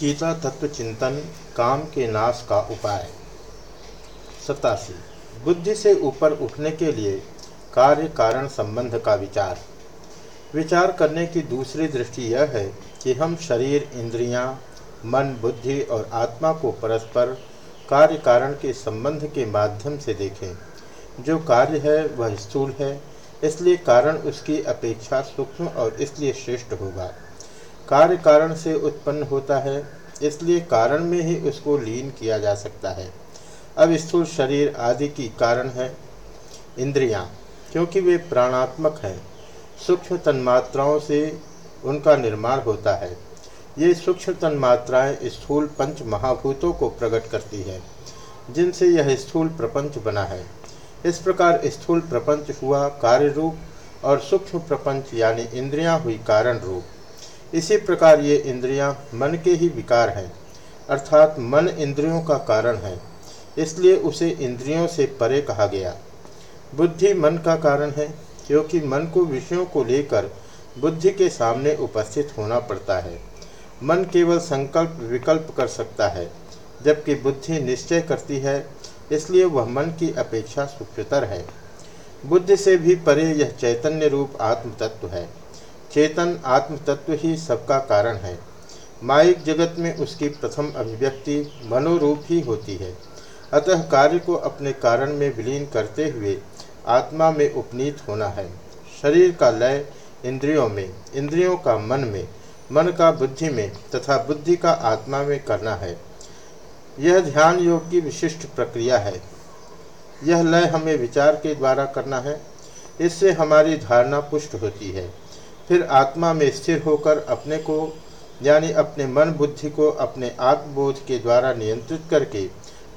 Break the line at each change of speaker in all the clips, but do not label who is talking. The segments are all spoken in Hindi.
गीता तत्व चिंतन काम के नाश का उपाय। सतासी बुद्धि से ऊपर उठने के लिए कार्य कारण संबंध का विचार। विचार करने की दूसरी दृष्टि यह है कि हम शरीर इंद्रियाँ, मन बुद्धि और आत्मा को परस्पर कार्य कारण के संबंध के माध्यम से देखें। जो कार्य है वह स्थूल है इसलिए कारण उसकी अपेक्षा सूक्ष्म और इसलिए श्रेष्ठ होगा। कार्य कारण से उत्पन्न होता है, इसलिए कारण में ही उसको लीन किया जा सकता है। अब स्थूल शरीर आदि की कारण है इंद्रियाँ, क्योंकि वे प्राणात्मक हैं। सूक्ष्म तन्मात्राओं से उनका निर्माण होता है। ये सूक्ष्म तन्मात्राएँ स्थूल पंच महाभूतों को प्रकट करती है, जिनसे यह स्थूल प्रपंच बना है। इस प्रकार स्थूल प्रपंच हुआ कार्य रूप और सूक्ष्म प्रपंच यानी इंद्रियाँ हुई कारण रूप। इसी प्रकार ये इंद्रियाँ मन के ही विकार हैं, अर्थात मन इंद्रियों का कारण है, इसलिए उसे इंद्रियों से परे कहा गया। बुद्धि मन का कारण है, क्योंकि मन को विषयों को लेकर बुद्धि के सामने उपस्थित होना पड़ता है। मन केवल संकल्प विकल्प कर सकता है, जबकि बुद्धि निश्चय करती है, इसलिए वह मन की अपेक्षा सूक्ष्मतर है। बुद्धि से भी परे यह चैतन्य रूप आत्म तत्व है। चेतन आत्म तत्व ही सबका कारण है। माइक जगत में उसकी प्रथम अभिव्यक्ति मनोरूप ही होती है। अतः कार्य को अपने कारण में विलीन करते हुए आत्मा में उपनीत होना है। शरीर का लय इंद्रियों में, इंद्रियों का मन में, मन का बुद्धि में तथा बुद्धि का आत्मा में करना है। यह ध्यान योग की विशिष्ट प्रक्रिया है। यह लय हमें विचार के द्वारा करना है। इससे हमारी धारणा पुष्ट होती है। फिर आत्मा में स्थिर होकर अपने को, यानी अपने मन बुद्धि को अपने आत्मबोध के द्वारा नियंत्रित करके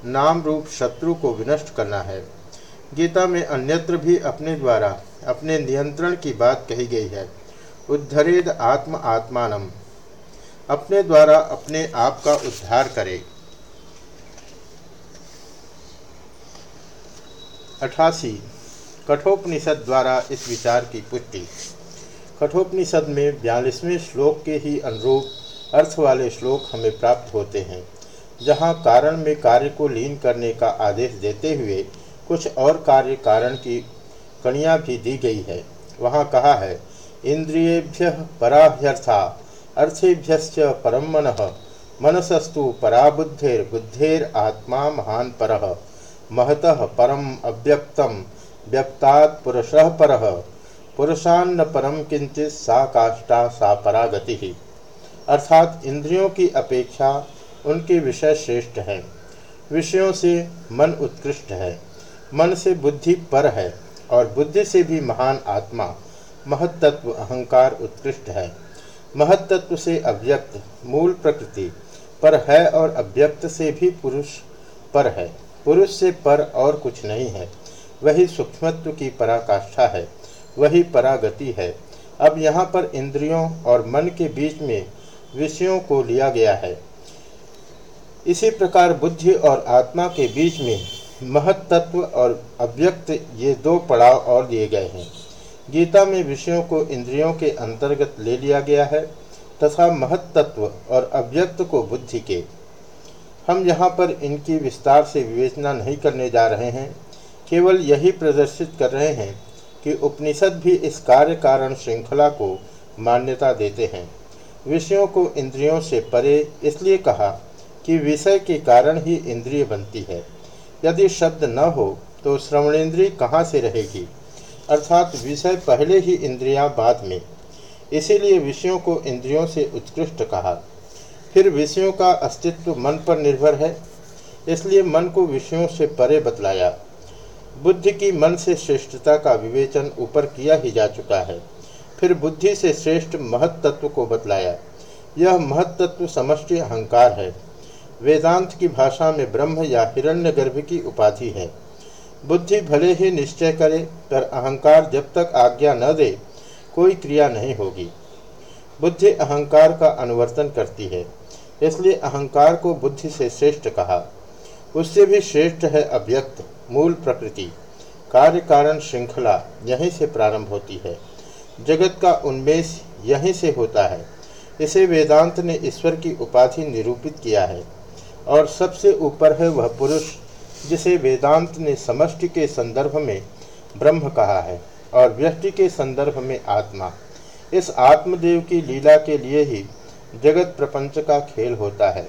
नाम रूप शत्रु को विनष्ट करना है। गीता में अन्यत्र भी अपने द्वारा, अपने नियंत्रण की बात कही गई है। उद्धरेद आत्म आत्मानम। अपने द्वारा अपने आप का उद्धार करे। अठासी, कठोपनिषद द्वारा इस विचार की पुष्टि। कठोपनिषद में बयालीसवें श्लोक के ही अनुरूप अर्थ वाले श्लोक हमें प्राप्त होते हैं। जहाँ कारण में कार्य को लीन करने का आदेश देते हुए कुछ और कार्य कारण की कणियाँ भी दी गई है। वहाँ कहा है, इंद्रियेभ्य पराभ्यर्था अर्थेभ्य परम मन मनसस्तु पराबुद्धेर बुद्धेर आत्मा महान पर, महत परम अव्यक्तम, व्यक्तात् पुरुषः परः। पुरुषान्न परम किंचित सा काष्ठा, सा परागति। ही अर्थात इंद्रियों की अपेक्षा उनके विषय श्रेष्ठ हैं। विषयों से मन उत्कृष्ट है। मन से बुद्धि पर है और बुद्धि से भी महान आत्मा महत्त्व अहंकार उत्कृष्ट है। महत्त्व से अव्यक्त, मूल प्रकृति पर है और अव्यक्त से भी पुरुष पर है। पुरुष से पर और कुछ नहीं है। वही सूक्ष्मत्व की पराकाष्ठा है। वही परागति है। अब यहाँ पर इंद्रियों और मन के बीच में विषयों को लिया गया है। इसी प्रकार बुद्धि और आत्मा के बीच में महत्त्व और अव्यक्त ये दो पड़ाव और दिए गए हैं। गीता में विषयों को इंद्रियों के अंतर्गत ले लिया गया है तथा महत्त्व और अव्यक्त को बुद्धि के। हम यहाँ पर इनकी विस्तार से विवेचना नहीं करने जा रहे हैं, केवल यही प्रदर्शित कर रहे हैं कि उपनिषद भी इस कार्य कारण श्रृंखला को मान्यता देते हैं। विषयों को इंद्रियों से परे इसलिए कहा कि विषय के कारण ही इंद्रिय बनती है। यदि शब्द न हो तो श्रवणेन्द्रिय कहाँ से रहेगी? अर्थात विषय पहले ही इंद्रियाँ बाद में। इसीलिए विषयों को इंद्रियों से उत्कृष्ट कहा। फिर विषयों का अस्तित्व मन पर निर्भर है। इसलिए मन को विषयों से परे बतलाया। बुद्धि की मन से श्रेष्ठता का विवेचन ऊपर किया ही जा चुका है। फिर बुद्धि से श्रेष्ठ महत्त्व को बतलाया। यह महत्त्व समष्टि अहंकार है। वेदांत की भाषा में ब्रह्म या हिरण्यगर्भ की उपाधि है। बुद्धि भले ही निश्चय करे, पर अहंकार जब तक आज्ञा न दे, कोई क्रिया नहीं होगी। बुद्धि अहंकार का अनुवर्तन करती है, इसलिए अहंकार को बुद्धि से श्रेष्ठ कहा। उससे भी श्रेष्ठ है अव्यक्त। मूल प्रकृति कार्य कारण श्रृंखला यहीं से प्रारंभ होती है। जगत का उन्मेष यहीं से होता है। इसे वेदांत ने ईश्वर की उपाधि निरूपित किया है। और सबसे ऊपर है वह पुरुष, जिसे वेदांत ने समष्टि के संदर्भ में ब्रह्म कहा है और व्यष्टि के संदर्भ में आत्मा। इस आत्मदेव की लीला के लिए ही जगत प्रपंच का खेल होता है।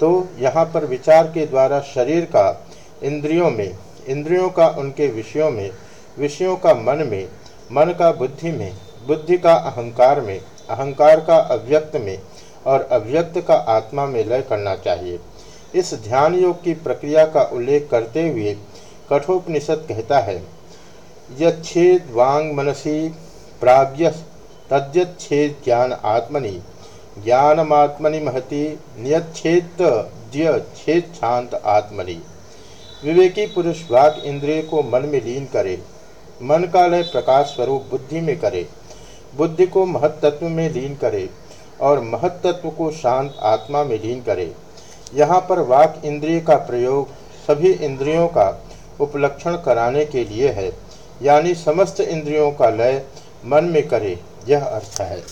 तो यहाँ पर विचार के द्वारा शरीर का इंद्रियों में इंद्रियों का उनके विषयों में, विषयों का मन में, मन का बुद्धि में, बुद्धि का अहंकार में, अहंकार का अव्यक्त में और अव्यक्त का आत्मा में लय करना चाहिए। इस ध्यान योग की प्रक्रिया का उल्लेख करते हुए कठोपनिषद कहता है, यच्छेद वांग मनसी प्राग्य तद्यच्छेद ज्ञान आत्मनि, ज्ञानमात्मनि महति नियच्छेद छेद शांत आत्मनि। विवेकी पुरुष वाक इंद्रिय को मन में लीन करे, मन का लय प्रकाश स्वरूप बुद्धि में करे, बुद्धि को महत्त्व में लीन करे और महत्त्व को शांत आत्मा में लीन करे। यहाँ पर वाक इंद्रिय का प्रयोग सभी इंद्रियों का उपलक्षण कराने के लिए है, यानी समस्त इंद्रियों का लय मन में करे, यह अर्थ है।